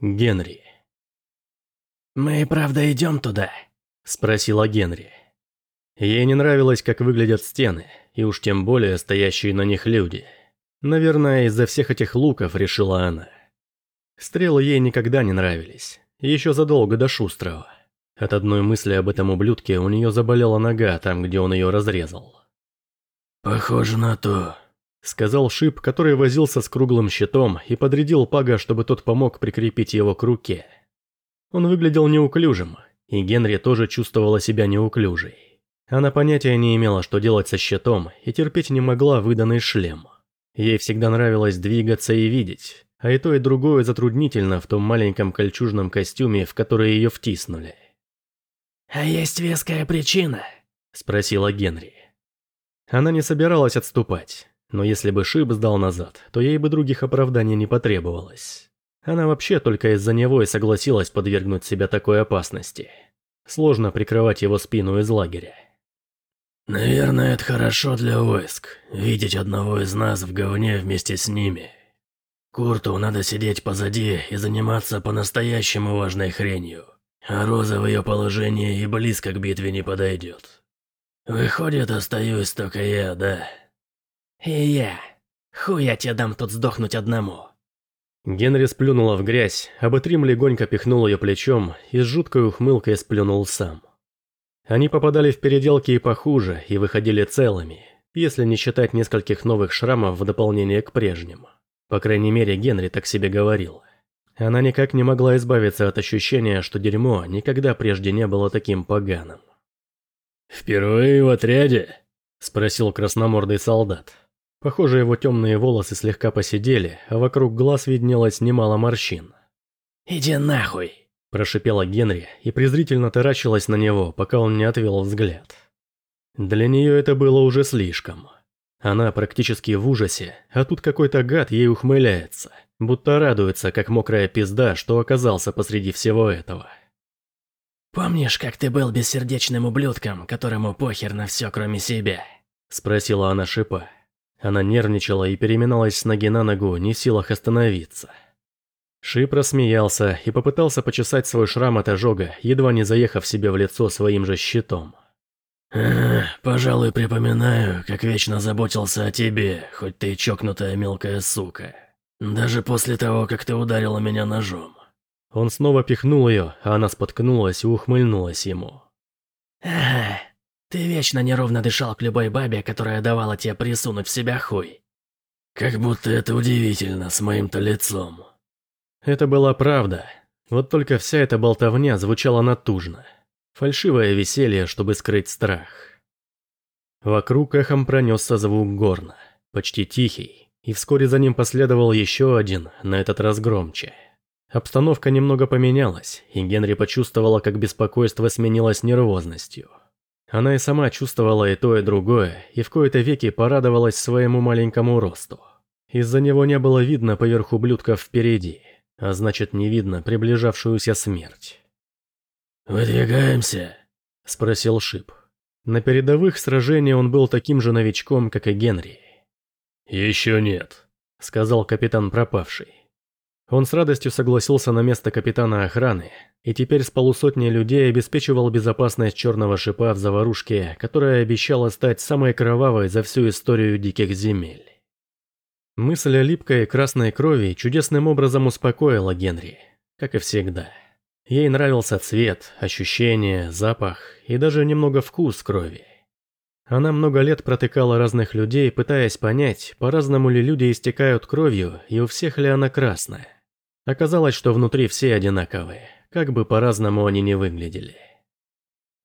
Генри. «Мы правда идем туда?» – спросила Генри. Ей не нравилось, как выглядят стены, и уж тем более стоящие на них люди. Наверное, из-за всех этих луков, решила она. Стрелы ей никогда не нравились, еще задолго до Шустрого. От одной мысли об этом ублюдке у нее заболела нога там, где он ее разрезал. «Похоже на то», — сказал Шип, который возился с круглым щитом и подрядил Пага, чтобы тот помог прикрепить его к руке. Он выглядел неуклюжим, и Генри тоже чувствовала себя неуклюжей. Она понятия не имела, что делать со щитом, и терпеть не могла выданный шлем. Ей всегда нравилось двигаться и видеть, а и то и другое затруднительно в том маленьком кольчужном костюме, в который ее втиснули. «А есть веская причина?» – спросила Генри. Она не собиралась отступать, но если бы Шип сдал назад, то ей бы других оправданий не потребовалось. Она вообще только из-за него и согласилась подвергнуть себя такой опасности. Сложно прикрывать его спину из лагеря. «Наверное, это хорошо для войск, видеть одного из нас в говне вместе с ними. Курту надо сидеть позади и заниматься по-настоящему важной хренью, а Роза в ее положении и близко к битве не подойдет. Выходит, остаюсь только я, да?» «И я. Хуй я тебе дам тут сдохнуть одному». Генри сплюнула в грязь, а Бэтрим легонько пихнул ее плечом и с жуткой ухмылкой сплюнул сам. Они попадали в переделки и похуже, и выходили целыми, если не считать нескольких новых шрамов в дополнение к прежним. По крайней мере, Генри так себе говорил. Она никак не могла избавиться от ощущения, что дерьмо никогда прежде не было таким поганым. «Впервые в отряде?» – спросил красномордый солдат. Похоже, его темные волосы слегка посидели, а вокруг глаз виднелось немало морщин. «Иди нахуй!» Прошипела Генри и презрительно таращилась на него, пока он не отвел взгляд. Для нее это было уже слишком. Она практически в ужасе, а тут какой-то гад ей ухмыляется, будто радуется, как мокрая пизда, что оказался посреди всего этого. «Помнишь, как ты был бессердечным ублюдком, которому похер на все, кроме себя?» Спросила она шипа. Она нервничала и переминалась с ноги на ногу, не в силах остановиться. Шип рассмеялся и попытался почесать свой шрам от ожога, едва не заехав себе в лицо своим же щитом. «Пожалуй, припоминаю, как вечно заботился о тебе, хоть ты чокнутая мелкая сука. Даже после того, как ты ударила меня ножом». Он снова пихнул ее, а она споткнулась и ухмыльнулась ему. «Ага, ты вечно неровно дышал к любой бабе, которая давала тебе присунуть в себя хуй». «Как будто это удивительно с моим-то лицом», это была правда. Вот только вся эта болтовня звучала натужно. Фальшивое веселье, чтобы скрыть страх. Вокруг эхом пронесся звук горна, почти тихий, и вскоре за ним последовал еще один, на этот раз громче. Обстановка немного поменялась, и Генри почувствовала, как беспокойство сменилось нервозностью. Она и сама чувствовала и то, и другое, и в кои-то веки порадовалась своему маленькому росту. Из-за него не было видно поверх ублюдков впереди а значит не видно приближавшуюся смерть. «Выдвигаемся?» – спросил Шип. На передовых сражениях он был таким же новичком, как и Генри. «Еще нет», – сказал капитан пропавший. Он с радостью согласился на место капитана охраны, и теперь с полусотней людей обеспечивал безопасность черного шипа в заварушке, которая обещала стать самой кровавой за всю историю диких земель. Мысль о липкой красной крови чудесным образом успокоила Генри, как и всегда. Ей нравился цвет, ощущение, запах и даже немного вкус крови. Она много лет протыкала разных людей, пытаясь понять, по-разному ли люди истекают кровью и у всех ли она красная. Оказалось, что внутри все одинаковые, как бы по-разному они не выглядели.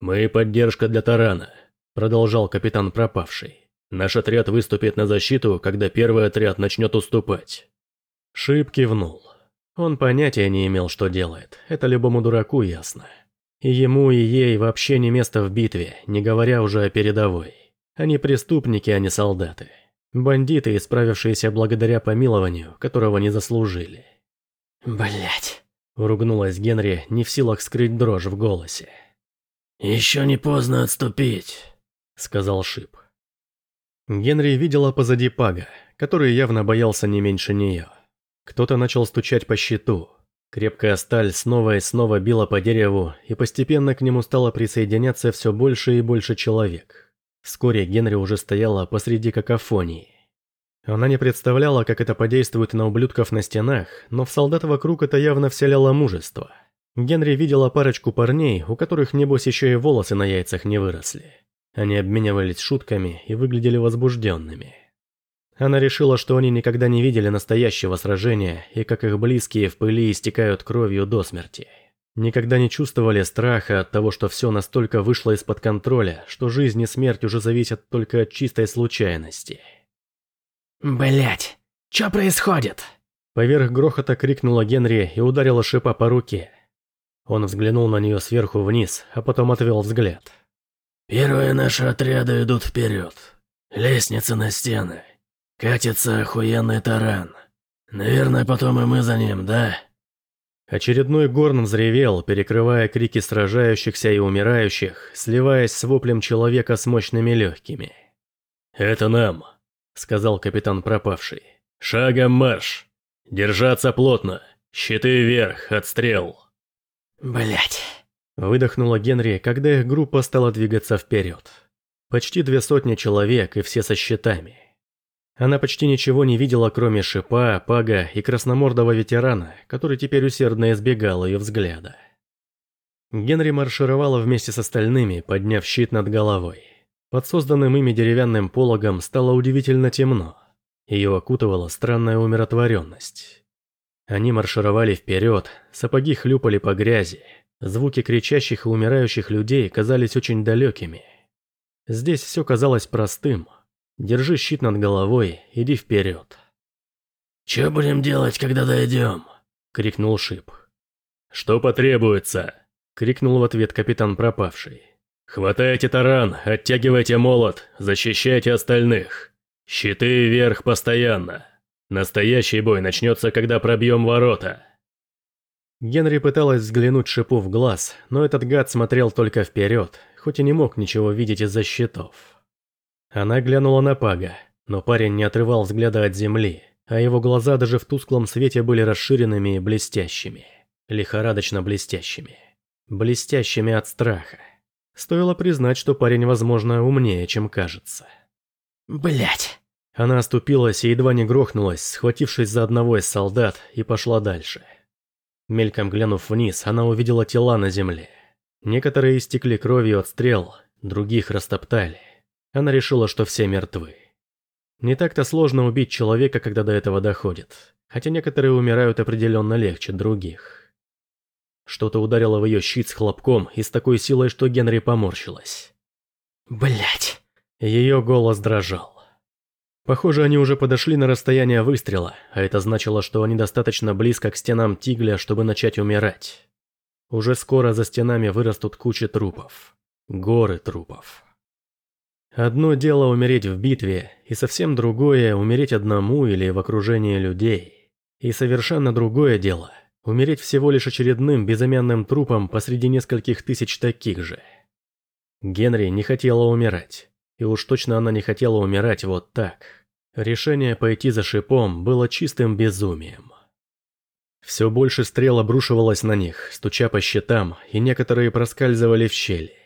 «Мы поддержка для Тарана», – продолжал капитан пропавший. Наш отряд выступит на защиту, когда первый отряд начнет уступать». Шип кивнул. Он понятия не имел, что делает, это любому дураку ясно. Ему, и ей вообще не место в битве, не говоря уже о передовой. Они преступники, а не солдаты. Бандиты, исправившиеся благодаря помилованию, которого не заслужили. Блять, Уругнулась Генри, не в силах скрыть дрожь в голосе. «Еще не поздно отступить», — сказал Шип. Генри видела позади Пага, который явно боялся не меньше нее. Кто-то начал стучать по щиту. Крепкая сталь снова и снова била по дереву, и постепенно к нему стало присоединяться все больше и больше человек. Вскоре Генри уже стояла посреди какофонии. Она не представляла, как это подействует на ублюдков на стенах, но в солдат вокруг это явно вселяло мужество. Генри видела парочку парней, у которых, небось, еще и волосы на яйцах не выросли. Они обменивались шутками и выглядели возбужденными. Она решила, что они никогда не видели настоящего сражения и как их близкие в пыли истекают кровью до смерти. Никогда не чувствовали страха от того, что все настолько вышло из-под контроля, что жизнь и смерть уже зависят только от чистой случайности. Блять, что происходит? Поверх грохота крикнула Генри и ударила шипа по руке. Он взглянул на нее сверху вниз, а потом отвел взгляд. «Первые наши отряды идут вперед. Лестница на стены. Катится охуенный таран. Наверное, потом и мы за ним, да?» Очередной горн взревел, перекрывая крики сражающихся и умирающих, сливаясь с воплем человека с мощными легкими. «Это нам», — сказал капитан пропавший. «Шагом марш! Держаться плотно! Щиты вверх, отстрел!» Блять. Выдохнула Генри, когда их группа стала двигаться вперед. Почти две сотни человек и все со щитами. Она почти ничего не видела, кроме шипа, пага и красномордого ветерана, который теперь усердно избегал ее взгляда. Генри маршировала вместе с остальными, подняв щит над головой. Под созданным ими деревянным пологом стало удивительно темно. Ее окутывала странная умиротворенность. Они маршировали вперед, сапоги хлюпали по грязи, звуки кричащих и умирающих людей казались очень далекими. Здесь все казалось простым – Держи щит над головой, иди вперед. «Чё будем делать, когда дойдем?» – крикнул Шип. «Что потребуется?» – крикнул в ответ капитан пропавший. «Хватайте таран, оттягивайте молот, защищайте остальных. Щиты вверх постоянно. Настоящий бой начнется, когда пробьем ворота». Генри пыталась взглянуть Шипу в глаз, но этот гад смотрел только вперед, хоть и не мог ничего видеть из-за щитов. Она глянула на Пага, но парень не отрывал взгляда от земли, а его глаза даже в тусклом свете были расширенными и блестящими. Лихорадочно блестящими. Блестящими от страха. Стоило признать, что парень, возможно, умнее, чем кажется. Блять. Она оступилась и едва не грохнулась, схватившись за одного из солдат, и пошла дальше. Мельком глянув вниз, она увидела тела на земле. Некоторые истекли кровью от стрел, других растоптали. Она решила, что все мертвы. Не так-то сложно убить человека, когда до этого доходит, хотя некоторые умирают определенно легче других. Что-то ударило в ее щит с хлопком и с такой силой, что Генри поморщилась. Блять. Ее голос дрожал. Похоже, они уже подошли на расстояние выстрела, а это значило, что они достаточно близко к стенам Тигля, чтобы начать умирать. Уже скоро за стенами вырастут кучи трупов. Горы трупов. Одно дело умереть в битве, и совсем другое – умереть одному или в окружении людей. И совершенно другое дело – умереть всего лишь очередным безымянным трупом посреди нескольких тысяч таких же. Генри не хотела умирать. И уж точно она не хотела умирать вот так. Решение пойти за шипом было чистым безумием. Все больше стрел обрушивалось на них, стуча по щитам, и некоторые проскальзывали в щели.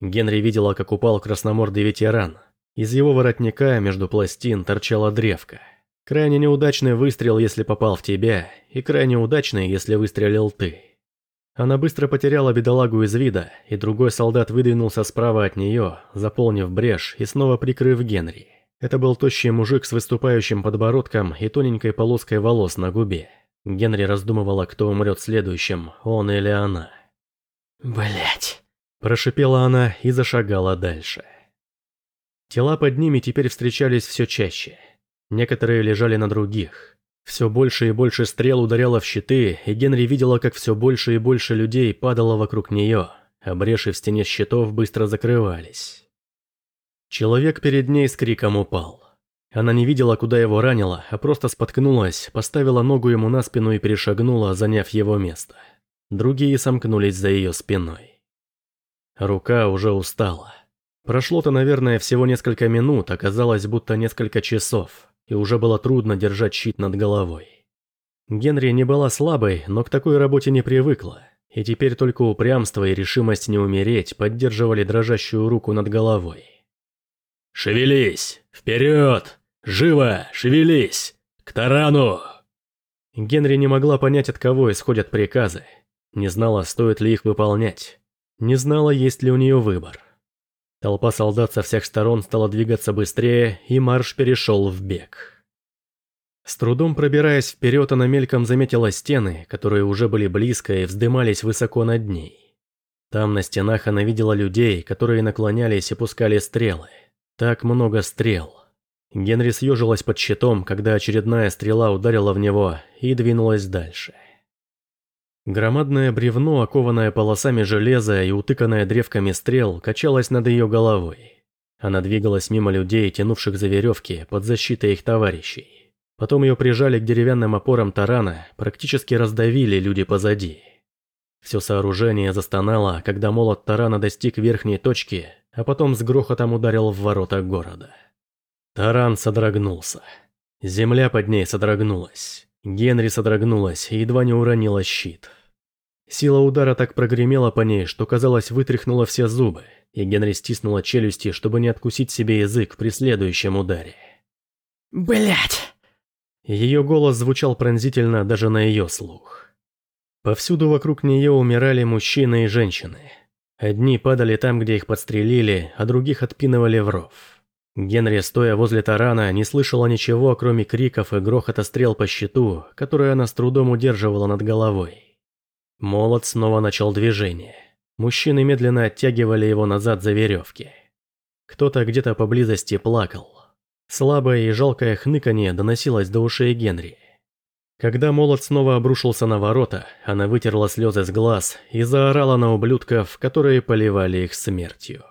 Генри видела, как упал красномордый ветеран. Из его воротника между пластин торчала древка. Крайне неудачный выстрел, если попал в тебя, и крайне удачный, если выстрелил ты. Она быстро потеряла бедолагу из вида, и другой солдат выдвинулся справа от нее, заполнив брешь и снова прикрыв Генри. Это был тощий мужик с выступающим подбородком и тоненькой полоской волос на губе. Генри раздумывала, кто умрет следующим, он или она. Блять. Прошипела она и зашагала дальше. Тела под ними теперь встречались все чаще. Некоторые лежали на других. Все больше и больше стрел ударяло в щиты, и Генри видела, как все больше и больше людей падало вокруг нее, а бреши в стене щитов быстро закрывались. Человек перед ней с криком упал. Она не видела, куда его ранило, а просто споткнулась, поставила ногу ему на спину и перешагнула, заняв его место. Другие сомкнулись за ее спиной. Рука уже устала. Прошло-то, наверное, всего несколько минут, оказалось, будто несколько часов, и уже было трудно держать щит над головой. Генри не была слабой, но к такой работе не привыкла, и теперь только упрямство и решимость не умереть поддерживали дрожащую руку над головой. «Шевелись! Вперед! Живо! Шевелись! К тарану!» Генри не могла понять, от кого исходят приказы. Не знала, стоит ли их выполнять. Не знала, есть ли у нее выбор. Толпа солдат со всех сторон стала двигаться быстрее, и марш перешел в бег. С трудом пробираясь вперед, она мельком заметила стены, которые уже были близко и вздымались высоко над ней. Там на стенах она видела людей, которые наклонялись и пускали стрелы. Так много стрел. Генри съежилась под щитом, когда очередная стрела ударила в него и двинулась дальше. Громадное бревно, окованное полосами железа и утыканное древками стрел, качалось над ее головой. Она двигалась мимо людей, тянувших за веревки, под защитой их товарищей. Потом ее прижали к деревянным опорам тарана, практически раздавили люди позади. Все сооружение застонало, когда молот тарана достиг верхней точки, а потом с грохотом ударил в ворота города. Таран содрогнулся. Земля под ней содрогнулась. Генри содрогнулась и едва не уронила щит. Сила удара так прогремела по ней, что, казалось, вытряхнула все зубы, и Генри стиснула челюсти, чтобы не откусить себе язык при следующем ударе. Блять! Ее голос звучал пронзительно даже на ее слух. Повсюду вокруг нее умирали мужчины и женщины. Одни падали там, где их подстрелили, а других отпинывали в ров. Генри, стоя возле тарана, не слышала ничего, кроме криков и грохота стрел по щиту, которые она с трудом удерживала над головой. Молот снова начал движение. Мужчины медленно оттягивали его назад за веревки. Кто-то где-то поблизости плакал. Слабое и жалкое хныканье доносилось до ушей Генри. Когда молот снова обрушился на ворота, она вытерла слезы с глаз и заорала на ублюдков, которые поливали их смертью.